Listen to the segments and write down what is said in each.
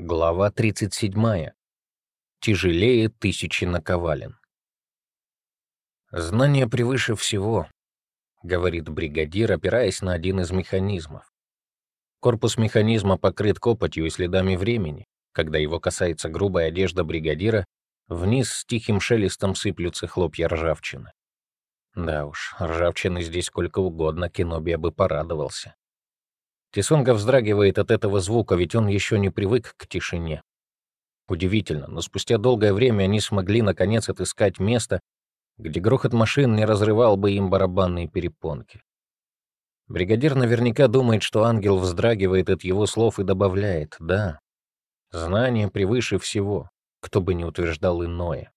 Глава 37. Тяжелее тысячи наковален. «Знание превыше всего», — говорит бригадир, опираясь на один из механизмов. Корпус механизма покрыт копотью и следами времени. Когда его касается грубая одежда бригадира, вниз с тихим шелестом сыплются хлопья ржавчины. Да уж, ржавчины здесь сколько угодно, Кеноби бы порадовался. Тисонга вздрагивает от этого звука, ведь он еще не привык к тишине. Удивительно, но спустя долгое время они смогли наконец отыскать место, где грохот машин не разрывал бы им барабанные перепонки. Бригадир наверняка думает, что ангел вздрагивает от его слов и добавляет «да». Знание превыше всего, кто бы ни утверждал иное.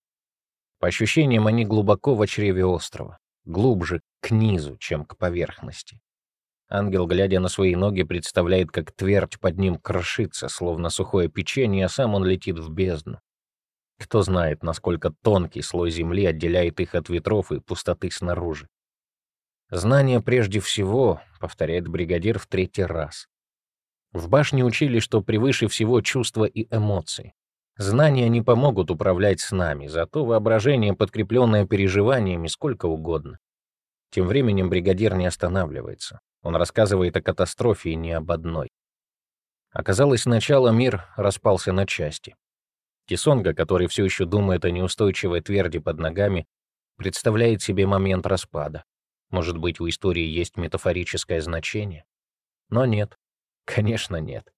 По ощущениям, они глубоко в чреве острова, глубже к низу, чем к поверхности. Ангел, глядя на свои ноги, представляет, как твердь под ним крошится, словно сухое печенье, а сам он летит в бездну. Кто знает, насколько тонкий слой земли отделяет их от ветров и пустоты снаружи. «Знание прежде всего», — повторяет бригадир в третий раз. В башне учили, что превыше всего чувства и эмоции. Знания не помогут управлять с нами, зато воображение, подкрепленное переживаниями, сколько угодно. Тем временем бригадир не останавливается. Он рассказывает о катастрофе и не об одной. Оказалось, сначала мир распался на части. Тисонга, который все еще думает о неустойчивой тверди под ногами, представляет себе момент распада. Может быть, у истории есть метафорическое значение? Но нет. Конечно, нет.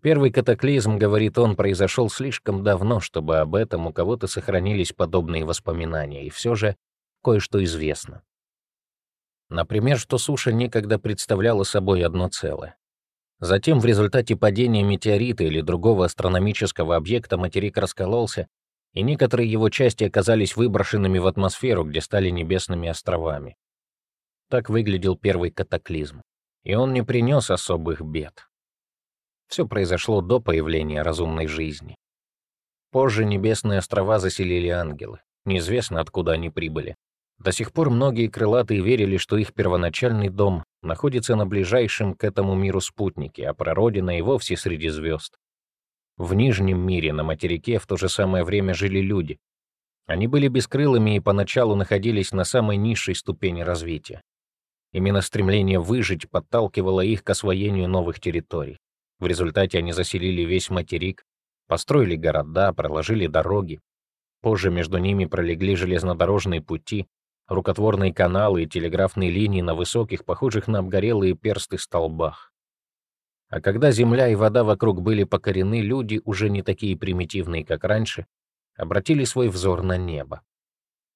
Первый катаклизм, говорит он, произошел слишком давно, чтобы об этом у кого-то сохранились подобные воспоминания, и все же кое-что известно. Например, что суша некогда представляла собой одно целое. Затем в результате падения метеорита или другого астрономического объекта материк раскололся, и некоторые его части оказались выброшенными в атмосферу, где стали небесными островами. Так выглядел первый катаклизм, и он не принес особых бед. Все произошло до появления разумной жизни. Позже небесные острова заселили ангелы. Неизвестно, откуда они прибыли. До сих пор многие крылатые верили, что их первоначальный дом находится на ближайшем к этому миру спутнике, а прародина и вовсе среди звезд. В Нижнем мире, на материке, в то же самое время жили люди. Они были бескрылыми и поначалу находились на самой низшей ступени развития. Именно стремление выжить подталкивало их к освоению новых территорий. В результате они заселили весь материк, построили города, проложили дороги. Позже между ними пролегли железнодорожные пути, рукотворные каналы и телеграфные линии на высоких, похожих на обгорелые персты столбах. А когда земля и вода вокруг были покорены, люди, уже не такие примитивные, как раньше, обратили свой взор на небо.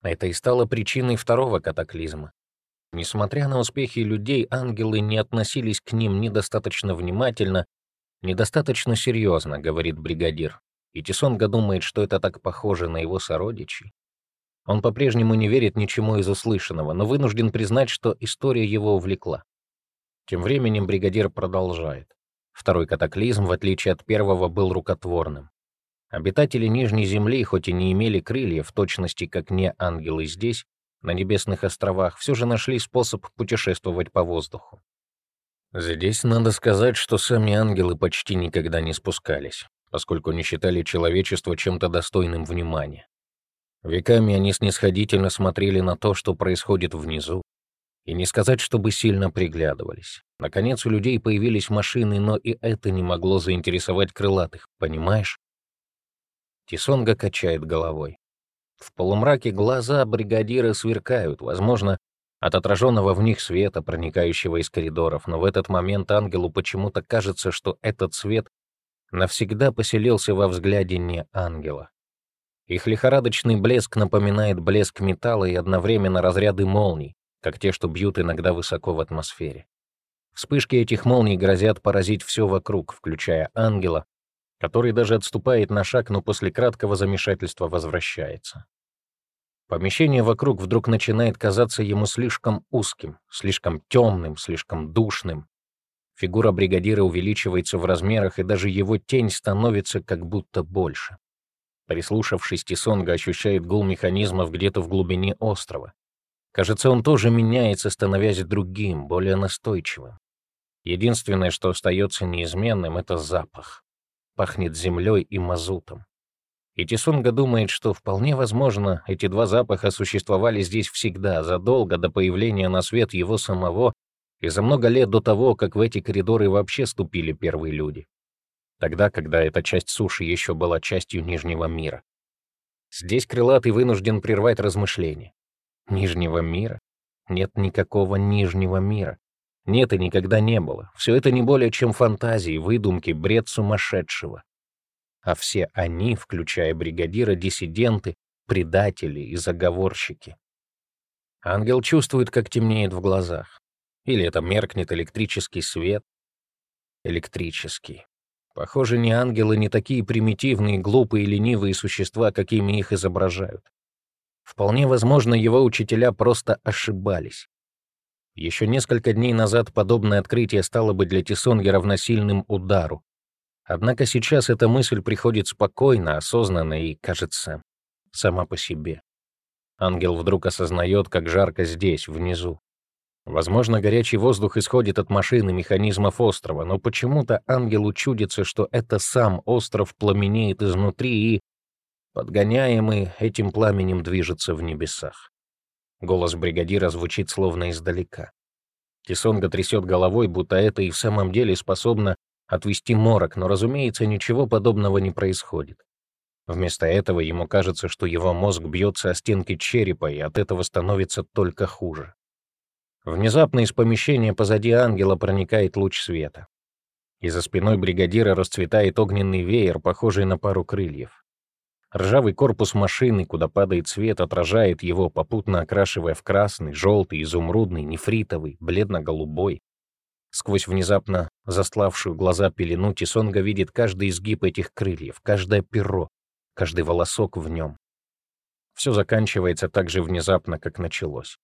Это и стало причиной второго катаклизма. Несмотря на успехи людей, ангелы не относились к ним недостаточно внимательно, недостаточно серьезно, говорит бригадир. И Тисонга думает, что это так похоже на его сородичей. Он по-прежнему не верит ничему из услышанного, но вынужден признать, что история его увлекла. Тем временем бригадир продолжает. Второй катаклизм, в отличие от первого, был рукотворным. Обитатели Нижней Земли, хоть и не имели крыльев, в точности как не ангелы здесь, на Небесных островах, все же нашли способ путешествовать по воздуху. Здесь надо сказать, что сами ангелы почти никогда не спускались, поскольку не считали человечество чем-то достойным внимания. Веками они снисходительно смотрели на то, что происходит внизу, и не сказать, чтобы сильно приглядывались. Наконец у людей появились машины, но и это не могло заинтересовать крылатых, понимаешь? Тисонга качает головой. В полумраке глаза бригадира сверкают, возможно, от отраженного в них света, проникающего из коридоров, но в этот момент ангелу почему-то кажется, что этот свет навсегда поселился во взгляде не ангела. Их лихорадочный блеск напоминает блеск металла и одновременно разряды молний, как те, что бьют иногда высоко в атмосфере. Вспышки этих молний грозят поразить все вокруг, включая ангела, который даже отступает на шаг, но после краткого замешательства возвращается. Помещение вокруг вдруг начинает казаться ему слишком узким, слишком темным, слишком душным. Фигура бригадира увеличивается в размерах, и даже его тень становится как будто больше. Прислушавшись, Тисонга ощущает гул механизмов где-то в глубине острова. Кажется, он тоже меняется, становясь другим, более настойчивым. Единственное, что остается неизменным, — это запах. пахнет землей и мазутом. И Тисунга думает, что вполне возможно, эти два запаха существовали здесь всегда, задолго до появления на свет его самого и за много лет до того, как в эти коридоры вообще ступили первые люди. Тогда, когда эта часть суши еще была частью Нижнего мира. Здесь крылатый вынужден прервать размышления. Нижнего мира? Нет никакого Нижнего мира. Нет и никогда не было. Все это не более чем фантазии, выдумки, бред сумасшедшего. А все они, включая бригадира, диссиденты, предатели и заговорщики. Ангел чувствует, как темнеет в глазах. Или это меркнет электрический свет. Электрический. Похоже, не ангелы, не такие примитивные, глупые, ленивые существа, какими их изображают. Вполне возможно, его учителя просто ошибались. Еще несколько дней назад подобное открытие стало бы для Тисонги равносильным удару. Однако сейчас эта мысль приходит спокойно, осознанно и, кажется, сама по себе. Ангел вдруг осознает, как жарко здесь, внизу. Возможно, горячий воздух исходит от машины механизмов острова, но почему-то ангелу чудится, что это сам остров пламенеет изнутри и, подгоняемый этим пламенем, движется в небесах. Голос бригадира звучит словно издалека. Кисонга трясет головой, будто это и в самом деле способно отвести морок, но, разумеется, ничего подобного не происходит. Вместо этого ему кажется, что его мозг бьется о стенки черепа, и от этого становится только хуже. Внезапно из помещения позади ангела проникает луч света. И за спиной бригадира расцветает огненный веер, похожий на пару крыльев. Ржавый корпус машины, куда падает свет, отражает его, попутно окрашивая в красный, желтый, изумрудный, нефритовый, бледно-голубой. Сквозь внезапно застлавшую глаза пелену Тисонга видит каждый изгиб этих крыльев, каждое перо, каждый волосок в нем. Все заканчивается так же внезапно, как началось.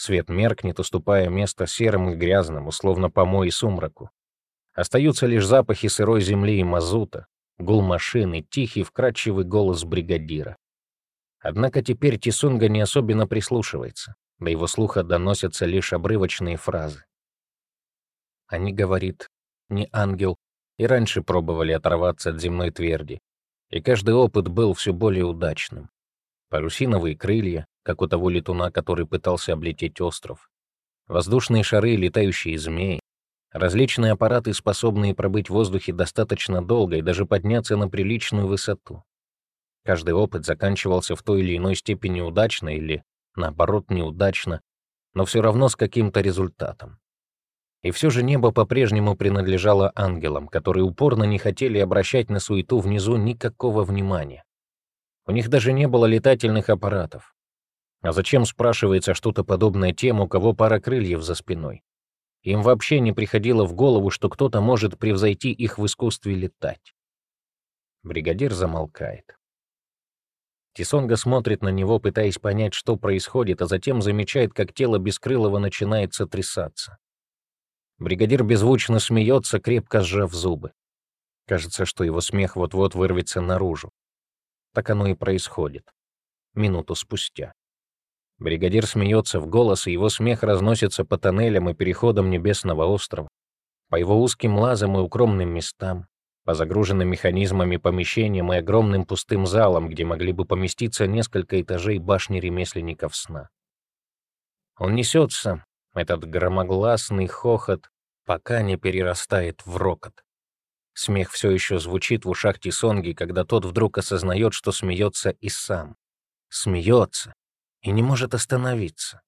Свет меркнет, уступая место серому и грязному, словно помой и сумраку. Остаются лишь запахи сырой земли и мазута, гул машины, тихий, вкрадчивый голос бригадира. Однако теперь Тисунга не особенно прислушивается, до его слуха доносятся лишь обрывочные фразы. Они, говорит, не ангел, и раньше пробовали оторваться от земной тверди, и каждый опыт был все более удачным. Парусиновые крылья, как у того летуна, который пытался облететь остров, воздушные шары, летающие змеи, Различные аппараты, способные пробыть в воздухе достаточно долго и даже подняться на приличную высоту. Каждый опыт заканчивался в той или иной степени удачно или, наоборот, неудачно, но все равно с каким-то результатом. И все же небо по-прежнему принадлежало ангелам, которые упорно не хотели обращать на суету внизу никакого внимания. У них даже не было летательных аппаратов. А зачем, спрашивается, что-то подобное тем, у кого пара крыльев за спиной? Им вообще не приходило в голову, что кто-то может превзойти их в искусстве летать. Бригадир замолкает. Тисонга смотрит на него, пытаясь понять, что происходит, а затем замечает, как тело Бескрылого начинает сотрясаться. Бригадир беззвучно смеется, крепко сжав зубы. Кажется, что его смех вот-вот вырвется наружу. Так оно и происходит. Минуту спустя. Бригадир смеется в голос, и его смех разносится по тоннелям и переходам Небесного острова, по его узким лазам и укромным местам, по загруженным механизмами помещениям и огромным пустым залам, где могли бы поместиться несколько этажей башни ремесленников сна. Он несется, этот громогласный хохот, пока не перерастает в рокот. Смех все еще звучит в ушах Тисонги, когда тот вдруг осознает, что смеется и сам. Смеется, и не может остановиться.